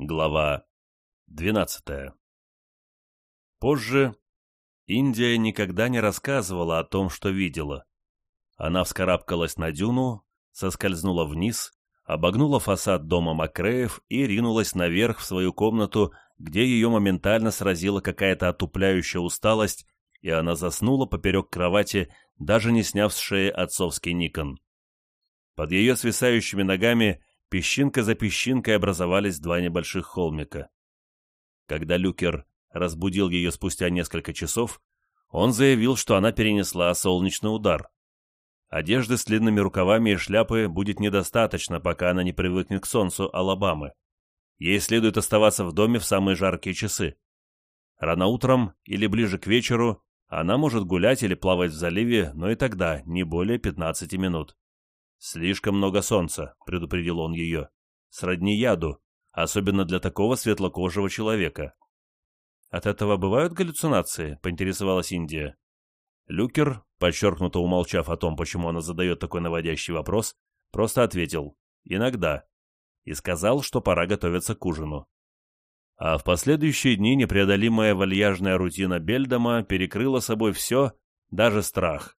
Глава 12 Позже Индия никогда не рассказывала о том, что видела. Она вскарабкалась на дюну, соскользнула вниз, обогнула фасад дома Макреев и ринулась наверх в свою комнату, где ее моментально сразила какая-то отупляющая усталость, и она заснула поперек кровати, даже не сняв с шеи отцовский Никон. Под ее свисающими ногами песчинка за песчинкой образовались два небольших холмика. Когда Люкер разбудил ее спустя несколько часов, он заявил, что она перенесла солнечный удар. Одежды с длинными рукавами и шляпы будет недостаточно, пока она не привыкнет к солнцу Алабамы. Ей следует оставаться в доме в самые жаркие часы. Рано утром или ближе к вечеру она может гулять или плавать в заливе, но и тогда не более 15 минут. «Слишком много солнца», — предупредил он ее. «Сродни яду, особенно для такого светлокожего человека». «От этого бывают галлюцинации?» — поинтересовалась Индия. Люкер, подчеркнуто умолчав о том, почему она задает такой наводящий вопрос, просто ответил «иногда» и сказал, что пора готовиться к ужину. А в последующие дни непреодолимая вальяжная рутина Бельдома перекрыла собой все, даже страх.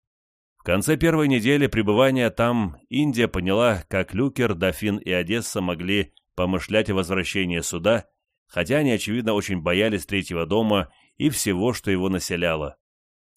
Конце первой недели пребывания там Индия поняла, как Люкер, Дофин и Одесса могли помышлять о возвращении суда, хотя они, очевидно, очень боялись третьего дома и всего, что его населяло.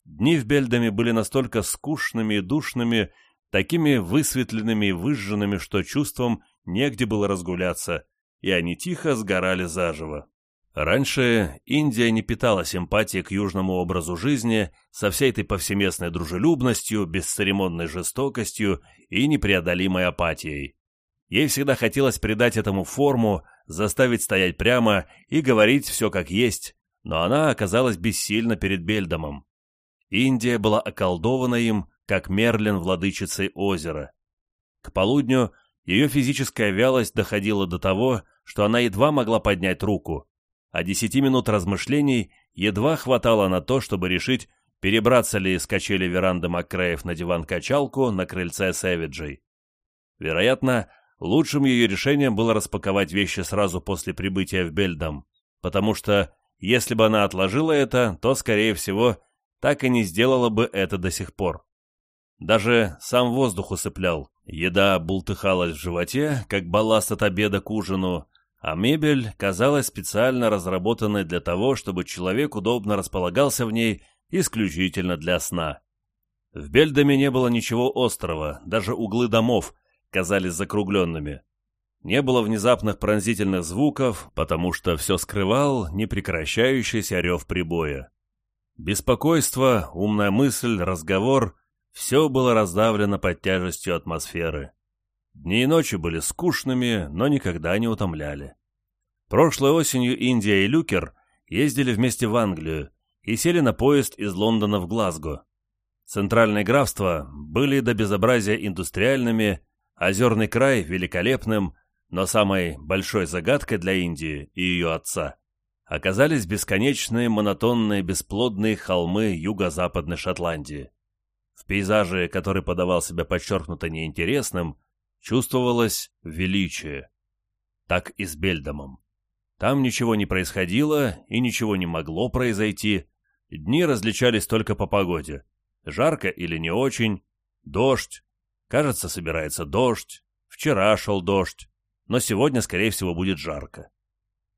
Дни в Бельдоме были настолько скучными и душными, такими высветленными и выжженными, что чувством негде было разгуляться, и они тихо сгорали заживо. Раньше Индия не питала симпатии к южному образу жизни со всей этой повсеместной дружелюбностью, бесцеремонной жестокостью и непреодолимой апатией. Ей всегда хотелось придать этому форму, заставить стоять прямо и говорить все как есть, но она оказалась бессильна перед Бельдомом. Индия была околдована им, как Мерлин владычицей озера. К полудню ее физическая вялость доходила до того, что она едва могла поднять руку, а десяти минут размышлений едва хватало на то, чтобы решить, перебраться ли с качели веранды Маккреев на диван-качалку на крыльце Сэвиджей. Вероятно, лучшим ее решением было распаковать вещи сразу после прибытия в Бельдам, потому что, если бы она отложила это, то, скорее всего, так и не сделала бы это до сих пор. Даже сам воздух усыплял, еда бултыхалась в животе, как балласт от обеда к ужину, а мебель казалась специально разработанной для того, чтобы человек удобно располагался в ней исключительно для сна. В Бельдаме не было ничего острого, даже углы домов казались закругленными. Не было внезапных пронзительных звуков, потому что все скрывал непрекращающийся рев прибоя. Беспокойство, умная мысль, разговор — все было раздавлено под тяжестью атмосферы. Дни и ночи были скучными, но никогда не утомляли. Прошлой осенью Индия и Люкер ездили вместе в Англию и сели на поезд из Лондона в Глазго. Центральные графства были до безобразия индустриальными, озерный край — великолепным, но самой большой загадкой для Индии и ее отца оказались бесконечные монотонные бесплодные холмы юго-западной Шотландии. В пейзаже, который подавал себя подчеркнуто неинтересным, чувствовалось величие. Так и с Бельдомом. Там ничего не происходило и ничего не могло произойти. Дни различались только по погоде. Жарко или не очень, дождь. Кажется, собирается дождь. Вчера шел дождь, но сегодня, скорее всего, будет жарко.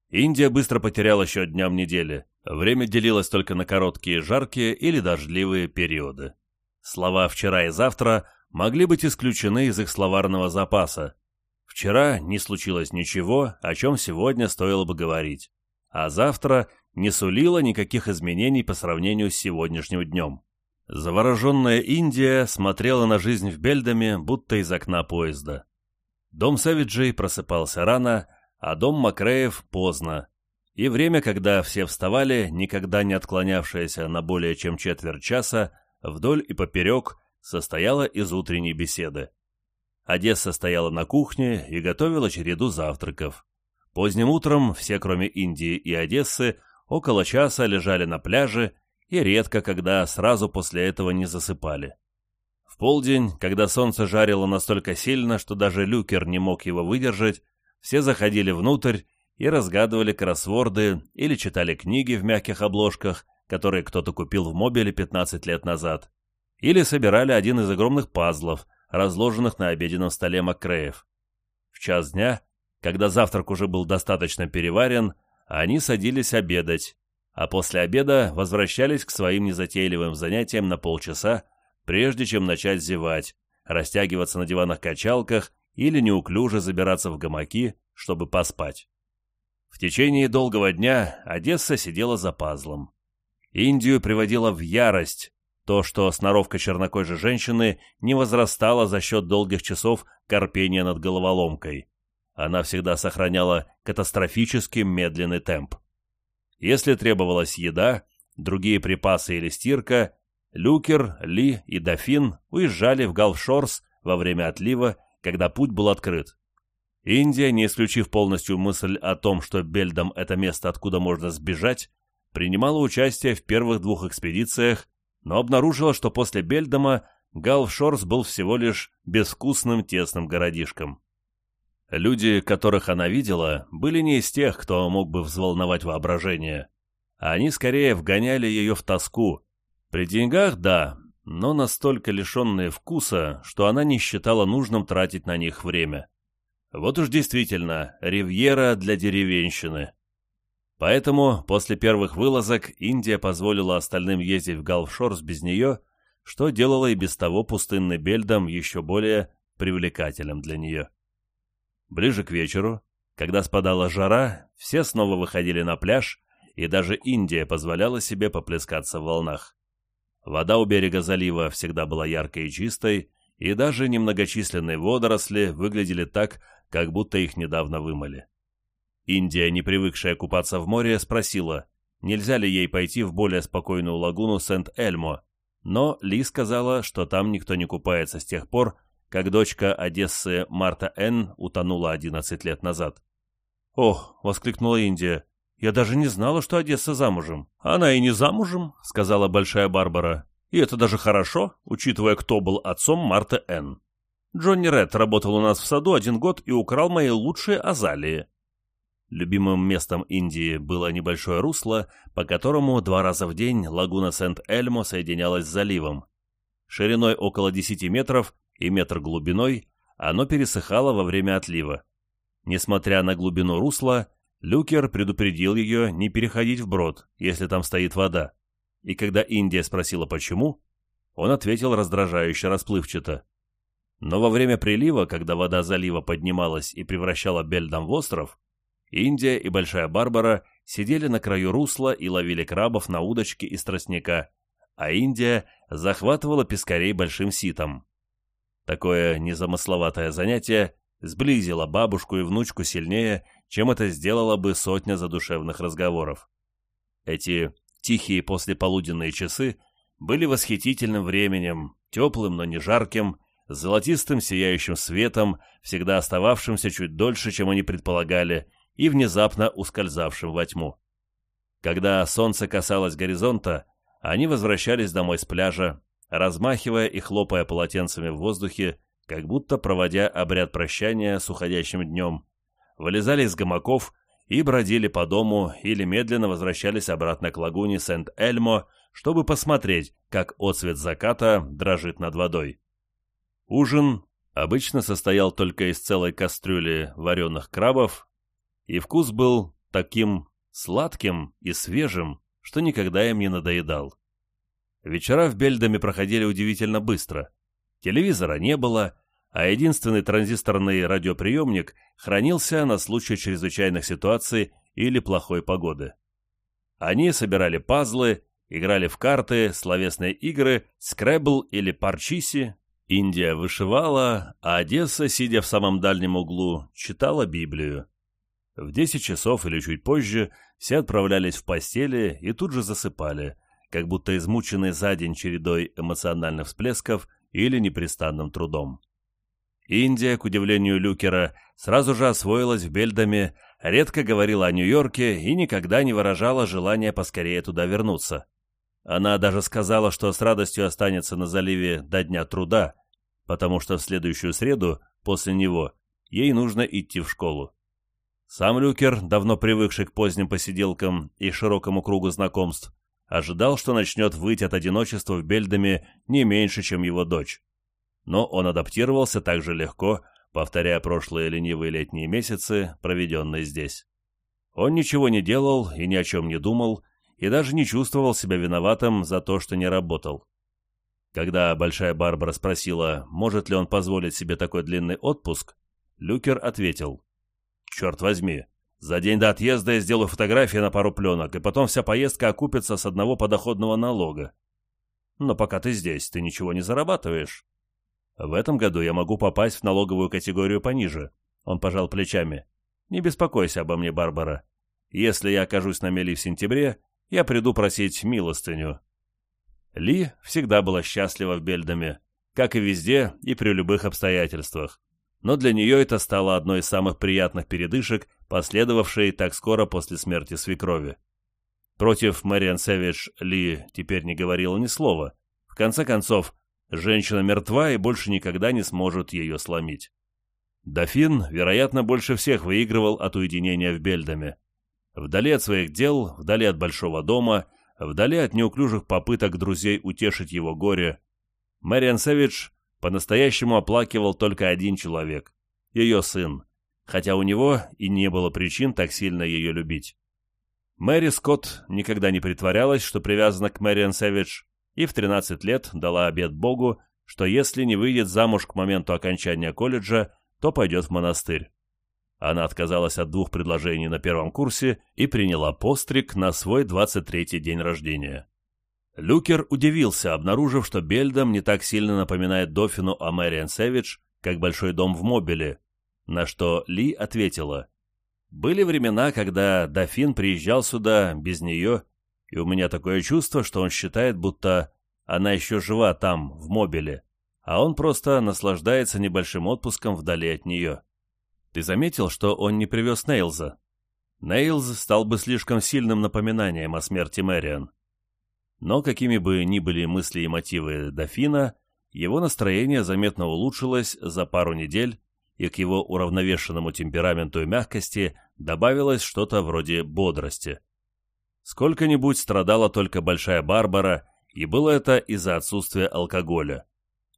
Индия быстро потеряла счет дням недели. Время делилось только на короткие жаркие или дождливые периоды. Слова «вчера» и «завтра» могли быть исключены из их словарного запаса. Вчера не случилось ничего, о чем сегодня стоило бы говорить, а завтра не сулило никаких изменений по сравнению с сегодняшним днем. Завороженная Индия смотрела на жизнь в Бельдаме, будто из окна поезда. Дом Савиджей просыпался рано, а дом Макреев поздно, и время, когда все вставали, никогда не отклонявшееся на более чем четверть часа, вдоль и поперек, состояла из утренней беседы. Одесса стояла на кухне и готовила череду завтраков. Поздним утром все, кроме Индии и Одессы, около часа лежали на пляже и редко когда сразу после этого не засыпали. В полдень, когда солнце жарило настолько сильно, что даже Люкер не мог его выдержать, все заходили внутрь и разгадывали кроссворды или читали книги в мягких обложках, которые кто-то купил в мобиле 15 лет назад, или собирали один из огромных пазлов, разложенных на обеденном столе Маккреев. В час дня, когда завтрак уже был достаточно переварен, они садились обедать, а после обеда возвращались к своим незатейливым занятиям на полчаса, прежде чем начать зевать, растягиваться на диванах-качалках или неуклюже забираться в гамаки, чтобы поспать. В течение долгого дня Одесса сидела за пазлом. Индию приводила в ярость то, что сноровка чернокожей женщины не возрастала за счет долгих часов корпения над головоломкой. Она всегда сохраняла катастрофически медленный темп. Если требовалась еда, другие припасы или стирка, Люкер, Ли и Дофин уезжали в Галфшорс во время отлива, когда путь был открыт. Индия, не исключив полностью мысль о том, что Бельдам — это место, откуда можно сбежать, принимала участие в первых двух экспедициях, но обнаружила, что после Бельдама Галфшорс был всего лишь безвкусным тесным городишком. Люди, которых она видела, были не из тех, кто мог бы взволновать воображение. Они скорее вгоняли ее в тоску. При деньгах – да, но настолько лишенные вкуса, что она не считала нужным тратить на них время. Вот уж действительно, ривьера для деревенщины. Поэтому после первых вылазок Индия позволила остальным ездить в Галфшорс без нее, что делало и без того пустынный Бельдом еще более привлекательным для нее. Ближе к вечеру, когда спадала жара, все снова выходили на пляж, и даже Индия позволяла себе поплескаться в волнах. Вода у берега залива всегда была яркой и чистой, и даже немногочисленные водоросли выглядели так, как будто их недавно вымыли. Индия, не привыкшая купаться в море, спросила, нельзя ли ей пойти в более спокойную лагуну Сент-Эльмо, но Ли сказала, что там никто не купается с тех пор, как дочка Одессы Марта Н. утонула 11 лет назад. «Ох!» — воскликнула Индия. «Я даже не знала, что Одесса замужем». «Она и не замужем», — сказала Большая Барбара. «И это даже хорошо, учитывая, кто был отцом Марты Н. Джонни Ред работал у нас в саду один год и украл мои лучшие азалии». Любимым местом Индии было небольшое русло, по которому два раза в день лагуна Сент-Эльмо соединялась с заливом. Шириной около 10 метров и метр глубиной, оно пересыхало во время отлива. Несмотря на глубину русла, Люкер предупредил ее не переходить вброд, если там стоит вода. И когда Индия спросила почему, он ответил раздражающе расплывчато. Но во время прилива, когда вода залива поднималась и превращала Бельдам в остров, Индия и Большая Барбара сидели на краю русла и ловили крабов на удочке из тростника, а Индия захватывала пескарей большим ситом. Такое незамысловатое занятие сблизило бабушку и внучку сильнее, чем это сделало бы сотня задушевных разговоров. Эти тихие послеполуденные часы были восхитительным временем, теплым, но не жарким, с золотистым сияющим светом, всегда остававшимся чуть дольше, чем они предполагали, и внезапно ускользавшим во тьму. Когда солнце касалось горизонта, они возвращались домой с пляжа, размахивая и хлопая полотенцами в воздухе, как будто проводя обряд прощания с уходящим днем, вылезали из гамаков и бродили по дому или медленно возвращались обратно к лагуне Сент-Эльмо, чтобы посмотреть, как отсвет заката дрожит над водой. Ужин обычно состоял только из целой кастрюли вареных крабов, и вкус был таким сладким и свежим, что никогда им не надоедал. Вечера в Бельдаме проходили удивительно быстро. Телевизора не было, а единственный транзисторный радиоприемник хранился на случай чрезвычайных ситуаций или плохой погоды. Они собирали пазлы, играли в карты, словесные игры, скрэбл или парчиси. Индия вышивала, а Одесса, сидя в самом дальнем углу, читала Библию. В десять часов или чуть позже все отправлялись в постели и тут же засыпали, как будто измученный за день чередой эмоциональных всплесков или непрестанным трудом. Индия, к удивлению Люкера, сразу же освоилась в Бельдаме, редко говорила о Нью-Йорке и никогда не выражала желания поскорее туда вернуться. Она даже сказала, что с радостью останется на заливе до Дня труда, потому что в следующую среду, после него, ей нужно идти в школу. Сам Люкер, давно привыкший к поздним посиделкам и широкому кругу знакомств, ожидал, что начнет выть от одиночества в Бельдаме не меньше, чем его дочь. Но он адаптировался так же легко, повторяя прошлые ленивые летние месяцы, проведенные здесь. Он ничего не делал и ни о чем не думал, и даже не чувствовал себя виноватым за то, что не работал. Когда Большая Барбара спросила, может ли он позволить себе такой длинный отпуск, Люкер ответил, «Черт возьми, за день до отъезда я сделаю фотографии на пару пленок, и потом вся поездка окупится с одного подоходного налога. Но пока ты здесь, ты ничего не зарабатываешь. В этом году я могу попасть в налоговую категорию пониже. Он пожал плечами. Не беспокойся обо мне, Барбара. Если я окажусь на мели в сентябре, я приду просить милостыню. Ли всегда была счастлива в Бельдаме, как и везде и при любых обстоятельствах. Но для нее это стало одной из самых приятных передышек, последовавшей так скоро после смерти свекрови. Против Мэриан Сэвидж Ли теперь не говорила ни слова. В конце концов, женщина мертва и больше никогда не сможет ее сломить. Дофин, вероятно, больше всех выигрывал от уединения в Бельдаме. Вдали от своих дел, вдали от большого дома, вдали от неуклюжих попыток друзей утешить его горе, Мэриан Сэвидж по-настоящему оплакивал только один человек — ее сын, хотя у него и не было причин так сильно ее любить. Мэри Скотт никогда не притворялась, что привязана к Мэриан Сэвидж, и в 13 лет дала обет Богу, что если не выйдет замуж к моменту окончания колледжа, то пойдет в монастырь. Она отказалась от двух предложений на первом курсе и приняла постриг на свой 23-й день рождения. Люкер удивился, обнаружив, что Бельдом не так сильно напоминает Дофину о Мэриан Сэвидж, как большой дом в Мобиле, на что Ли ответила, «Были времена, когда Дофин приезжал сюда без нее, и у меня такое чувство, что он считает, будто она еще жива там, в Мобиле, а он просто наслаждается небольшим отпуском вдали от нее». Ты заметил, что он не привез Нейлза? Нейлз стал бы слишком сильным напоминанием о смерти Мэриан. Но какими бы ни были мысли и мотивы дофина, его настроение заметно улучшилось за пару недель, и к его уравновешенному темпераменту и мягкости добавилось что-то вроде бодрости. Сколько-нибудь страдала только Большая Барбара, и было это из-за отсутствия алкоголя.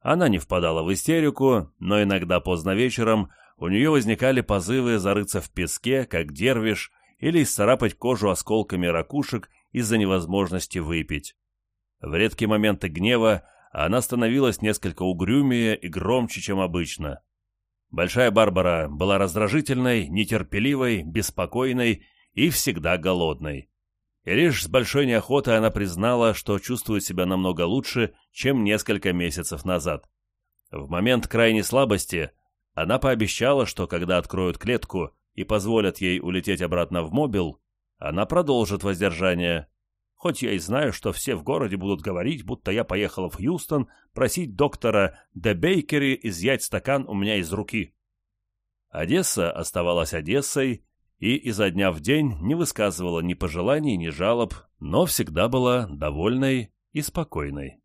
Она не впадала в истерику, но иногда поздно вечером у нее возникали позывы зарыться в песке, как дервиш, или исцарапать кожу осколками ракушек из-за невозможности выпить. В редкие моменты гнева она становилась несколько угрюмее и громче, чем обычно. Большая Барбара была раздражительной, нетерпеливой, беспокойной и всегда голодной. И лишь с большой неохотой она признала, что чувствует себя намного лучше, чем несколько месяцев назад. В момент крайней слабости она пообещала, что когда откроют клетку и позволят ей улететь обратно в мобил, она продолжит воздержание. Хоть я и знаю, что все в городе будут говорить, будто я поехала в Хьюстон просить доктора Де Бейкери изъять стакан у меня из руки. Одесса оставалась Одессой и изо дня в день не высказывала ни пожеланий, ни жалоб, но всегда была довольной и спокойной.